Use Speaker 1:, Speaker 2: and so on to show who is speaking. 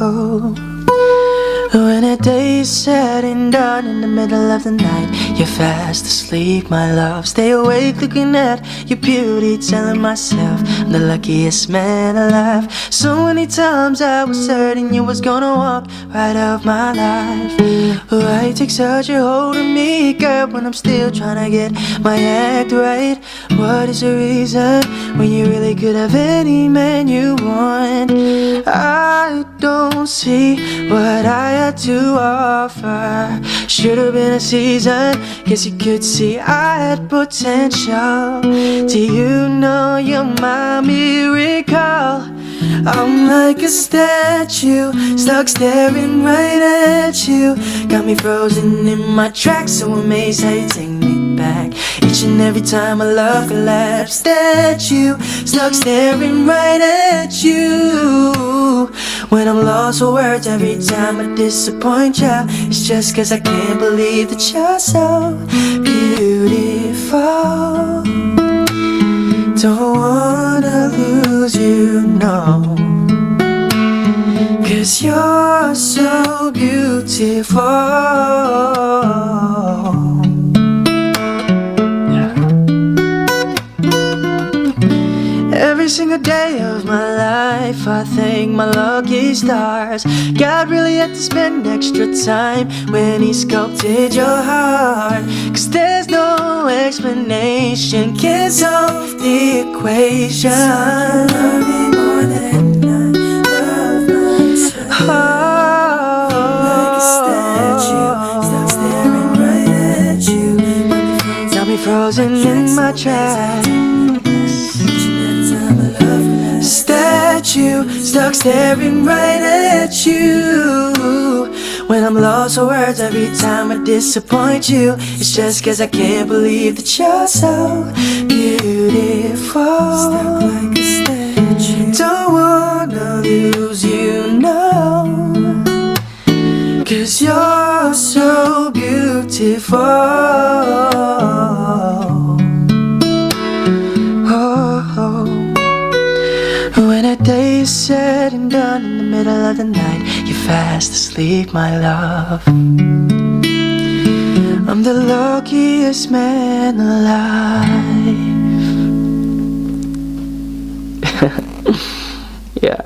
Speaker 1: When a day is said and done in the middle of the night, you're fast asleep, my love. Stay awake looking at your beauty, telling myself I'm the luckiest man alive. So many times I was certain you was gonna walk right out of my life. Why take such a hold of me, girl, when I'm still trying to get my act right? What is the reason when you really could have any man you want? I don't see what I had to offer. Should have been a season, guess you could see I had potential. Do you know you're my miracle? I'm like a statue, stuck staring right at you. Got me frozen in my tracks, so amazed how you take me back. Each and every time I love collapsed at you, stuck staring right at you. When I'm lost for words, every time I disappoint ya, it's just cause I can't believe that you're so beautiful. Don't wanna lose you, no. Cause you're so beautiful. Every single day of my life, I thank my lucky stars. God really had to spend extra time when He sculpted your heart. Cause there's no explanation, can't solve the equation. Love me more than I Statue stuck staring right at you. When I'm lost for words, every time I disappoint you, it's just cause I can't believe that you're so beautiful. Stuck like a statue. Don't wanna lose you, no. Cause you're so beautiful. Day is said and done in the middle of the night, you're fast asleep, my love. I'm the luckiest man alive. yeah.